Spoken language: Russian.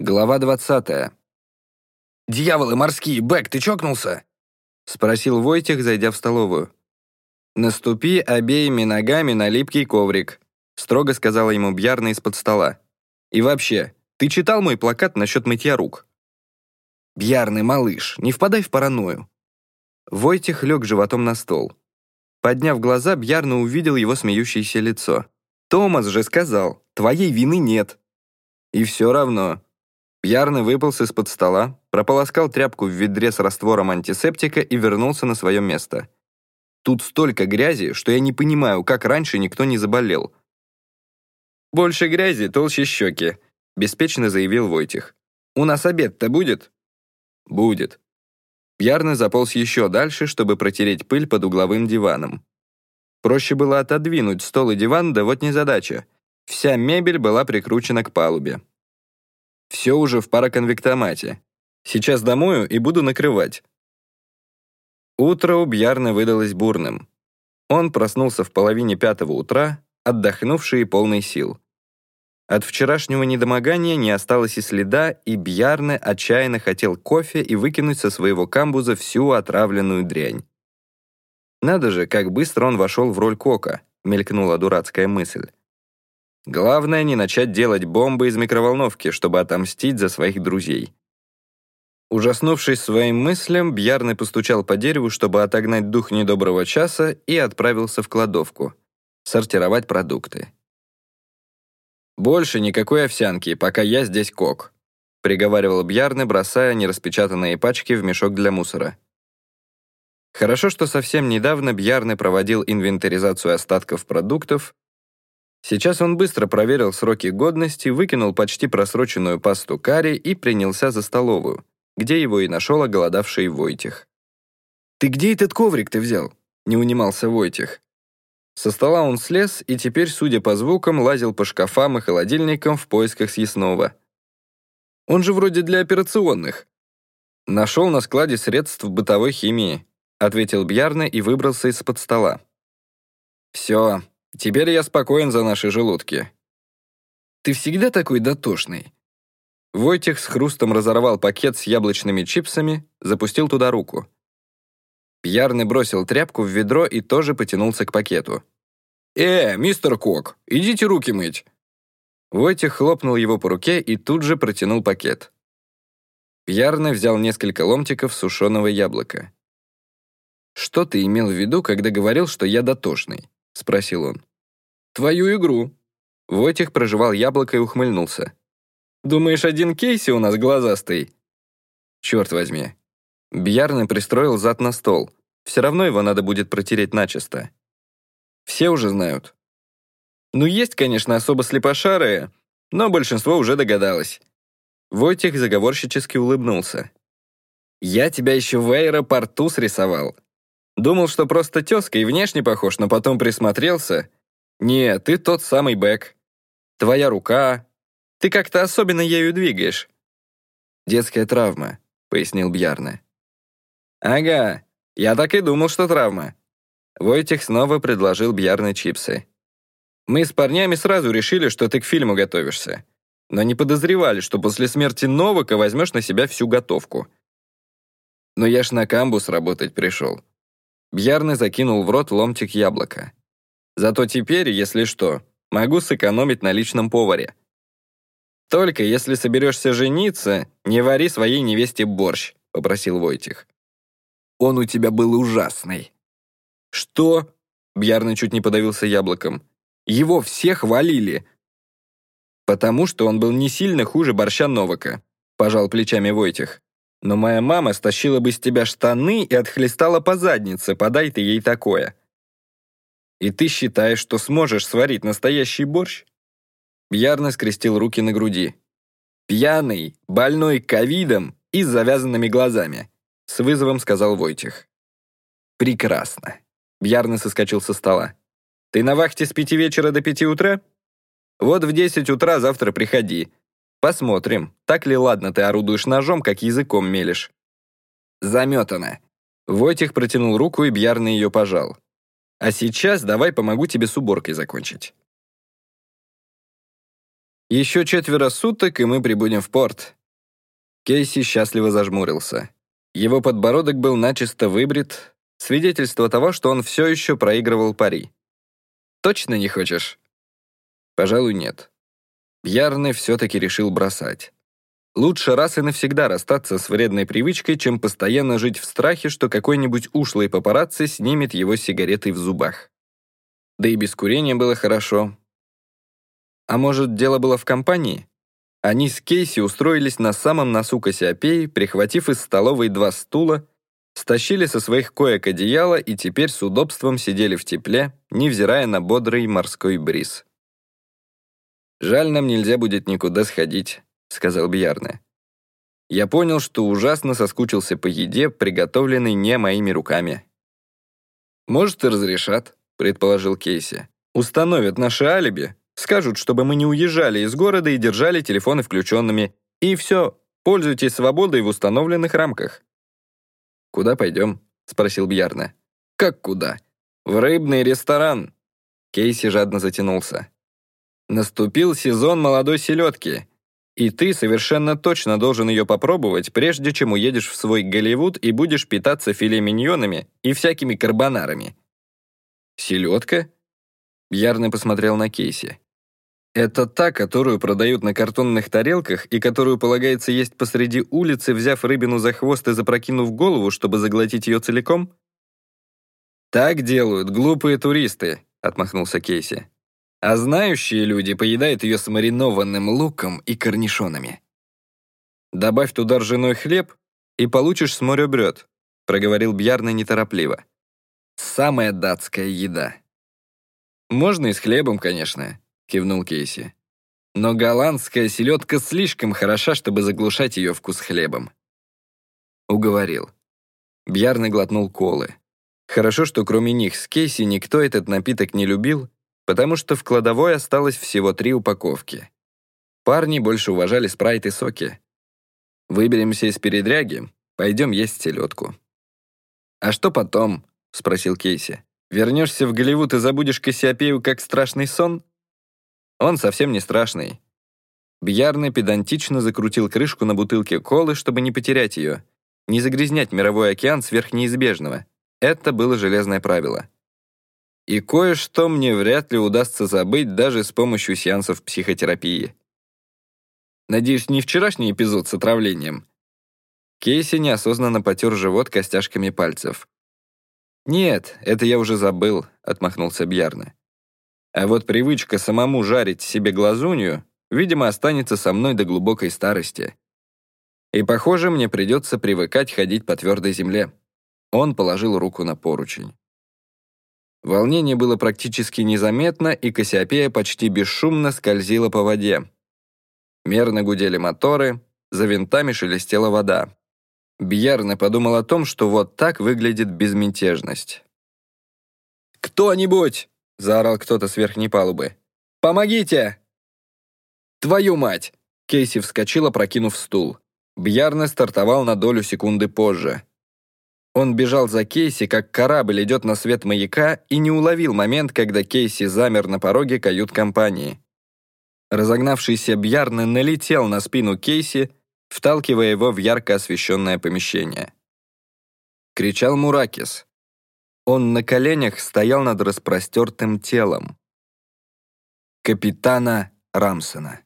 Глава 20. «Дьяволы морские, Бэк, ты чокнулся?» — спросил Войтих, зайдя в столовую. «Наступи обеими ногами на липкий коврик», — строго сказала ему Бьярна из-под стола. «И вообще, ты читал мой плакат насчет мытья рук?» «Бьярный, малыш, не впадай в паранойю». Войтих лег животом на стол. Подняв глаза, Бьярна увидел его смеющееся лицо. «Томас же сказал, твоей вины нет». «И все равно, Пьярный выполз из-под стола, прополоскал тряпку в ведре с раствором антисептика и вернулся на свое место. Тут столько грязи, что я не понимаю, как раньше никто не заболел. «Больше грязи, толще щеки», — беспечно заявил Войтих. «У нас обед-то будет?» «Будет». Пьярный заполз еще дальше, чтобы протереть пыль под угловым диваном. Проще было отодвинуть стол и диван, да вот незадача. Вся мебель была прикручена к палубе. Все уже в пароконвектомате. Сейчас домою и буду накрывать. Утро у Бьярны выдалось бурным. Он проснулся в половине пятого утра, отдохнувший и полный сил. От вчерашнего недомогания не осталось и следа, и Бьярне отчаянно хотел кофе и выкинуть со своего камбуза всю отравленную дрянь. «Надо же, как быстро он вошел в роль Кока», — мелькнула дурацкая мысль. Главное не начать делать бомбы из микроволновки, чтобы отомстить за своих друзей. Ужаснувшись своим мыслям, Бьярный постучал по дереву, чтобы отогнать дух недоброго часа, и отправился в кладовку. Сортировать продукты. «Больше никакой овсянки, пока я здесь кок», приговаривал Бьярны, бросая нераспечатанные пачки в мешок для мусора. Хорошо, что совсем недавно Бьярны проводил инвентаризацию остатков продуктов Сейчас он быстро проверил сроки годности, выкинул почти просроченную пасту карри и принялся за столовую, где его и нашел оголодавший Войтих. «Ты где этот коврик ты взял?» — не унимался Войтих. Со стола он слез и теперь, судя по звукам, лазил по шкафам и холодильникам в поисках съестного. «Он же вроде для операционных». «Нашел на складе средств бытовой химии», — ответил Бьярна и выбрался из-под стола. «Все, Теперь я спокоен за наши желудки. Ты всегда такой дотошный. Войтех с хрустом разорвал пакет с яблочными чипсами, запустил туда руку. Пьярный бросил тряпку в ведро и тоже потянулся к пакету. «Э, мистер Кок, идите руки мыть!» Войтех хлопнул его по руке и тут же протянул пакет. Пьярный взял несколько ломтиков сушеного яблока. «Что ты имел в виду, когда говорил, что я дотошный?» — спросил он. «Твою игру». Войтих прожевал яблоко и ухмыльнулся. «Думаешь, один Кейси у нас глазастый?» «Черт возьми». Бьярный пристроил зад на стол. Все равно его надо будет протереть начисто. Все уже знают. Ну, есть, конечно, особо слепошарые, но большинство уже догадалось. Войтих заговорщически улыбнулся. «Я тебя еще в аэропорту срисовал. Думал, что просто тезка и внешне похож, но потом присмотрелся. Не, ты тот самый Бэк. Твоя рука. Ты как-то особенно ею двигаешь. Детская травма, пояснил Бьярне. Ага, я так и думал, что травма. Войтих снова предложил Бьярне чипсы. Мы с парнями сразу решили, что ты к фильму готовишься. Но не подозревали, что после смерти Новака возьмешь на себя всю готовку. Но я ж на камбус работать пришел. Бьярны закинул в рот ломтик яблока. «Зато теперь, если что, могу сэкономить на личном поваре. Только если соберешься жениться, не вари своей невесте борщ», — попросил Войтих. «Он у тебя был ужасный». «Что?» — Бьярны чуть не подавился яблоком. «Его все хвалили». «Потому что он был не сильно хуже борща Новака», — пожал плечами Войтих. Но моя мама стащила бы с тебя штаны и отхлестала по заднице, подай ты ей такое. И ты считаешь, что сможешь сварить настоящий борщ? Бьярно скрестил руки на груди. Пьяный, больной ковидом и с завязанными глазами, с вызовом сказал Войтих. Прекрасно. Бьярно соскочил со стола. Ты на вахте с пяти вечера до пяти утра? Вот в десять утра завтра приходи. Посмотрим, так ли ладно ты орудуешь ножом, как языком мелешь. Заметано. Войтих протянул руку и Бьярный ее пожал. А сейчас давай помогу тебе с уборкой закончить. Еще четверо суток, и мы прибудем в порт». Кейси счастливо зажмурился. Его подбородок был начисто выбрит, свидетельство того, что он все еще проигрывал пари. «Точно не хочешь?» «Пожалуй, нет». Ярный все-таки решил бросать. Лучше раз и навсегда расстаться с вредной привычкой, чем постоянно жить в страхе, что какой-нибудь ушлый папарацци снимет его сигаретой в зубах. Да и без курения было хорошо. А может, дело было в компании? Они с Кейси устроились на самом носу Кассиопеи, прихватив из столовой два стула, стащили со своих коек одеяло и теперь с удобством сидели в тепле, невзирая на бодрый морской бриз. «Жаль, нам нельзя будет никуда сходить», — сказал Бьярне. Я понял, что ужасно соскучился по еде, приготовленной не моими руками. «Может, и разрешат», — предположил Кейси. «Установят наше алиби, скажут, чтобы мы не уезжали из города и держали телефоны включенными. И все, пользуйтесь свободой в установленных рамках». «Куда пойдем?» — спросил Бьярне. «Как куда?» «В рыбный ресторан». Кейси жадно затянулся. «Наступил сезон молодой селедки. И ты совершенно точно должен ее попробовать, прежде чем уедешь в свой Голливуд и будешь питаться филе миньонами и всякими карбонарами. Селедка? Ярно посмотрел на Кейси. Это та, которую продают на картонных тарелках и которую полагается есть посреди улицы, взяв рыбину за хвост и запрокинув голову, чтобы заглотить ее целиком? Так делают глупые туристы, отмахнулся Кейси а знающие люди поедают ее с маринованным луком и корнишонами. «Добавь туда ржаной хлеб, и получишь с моря бред», проговорил Бьярна неторопливо. «Самая датская еда». «Можно и с хлебом, конечно», кивнул Кейси. «Но голландская селедка слишком хороша, чтобы заглушать ее вкус хлебом». Уговорил. Бьярны глотнул колы. Хорошо, что кроме них с Кейси никто этот напиток не любил, потому что в кладовой осталось всего три упаковки. Парни больше уважали спрайт и соки. Выберемся из передряги, пойдем есть селедку. «А что потом?» — спросил Кейси. «Вернешься в Голливуд и забудешь Кассиопею как страшный сон?» Он совсем не страшный. Бьярный педантично закрутил крышку на бутылке колы, чтобы не потерять ее, не загрязнять мировой океан сверх неизбежного. Это было железное правило. И кое-что мне вряд ли удастся забыть даже с помощью сеансов психотерапии. Надеюсь, не вчерашний эпизод с отравлением. Кейси неосознанно потер живот костяшками пальцев. «Нет, это я уже забыл», — отмахнулся Бьярна. «А вот привычка самому жарить себе глазунью, видимо, останется со мной до глубокой старости. И, похоже, мне придется привыкать ходить по твердой земле». Он положил руку на поручень. Волнение было практически незаметно, и Кассиопея почти бесшумно скользила по воде. Мерно гудели моторы, за винтами шелестела вода. Бьярна подумал о том, что вот так выглядит безмятежность. «Кто-нибудь!» — заорал кто-то с верхней палубы. «Помогите!» «Твою мать!» — Кейси вскочила, прокинув стул. Бьярна стартовал на долю секунды позже. Он бежал за Кейси, как корабль идет на свет маяка, и не уловил момент, когда Кейси замер на пороге кают-компании. Разогнавшийся Бьярны налетел на спину Кейси, вталкивая его в ярко освещенное помещение. Кричал Муракис. Он на коленях стоял над распростертым телом. Капитана Рамсона.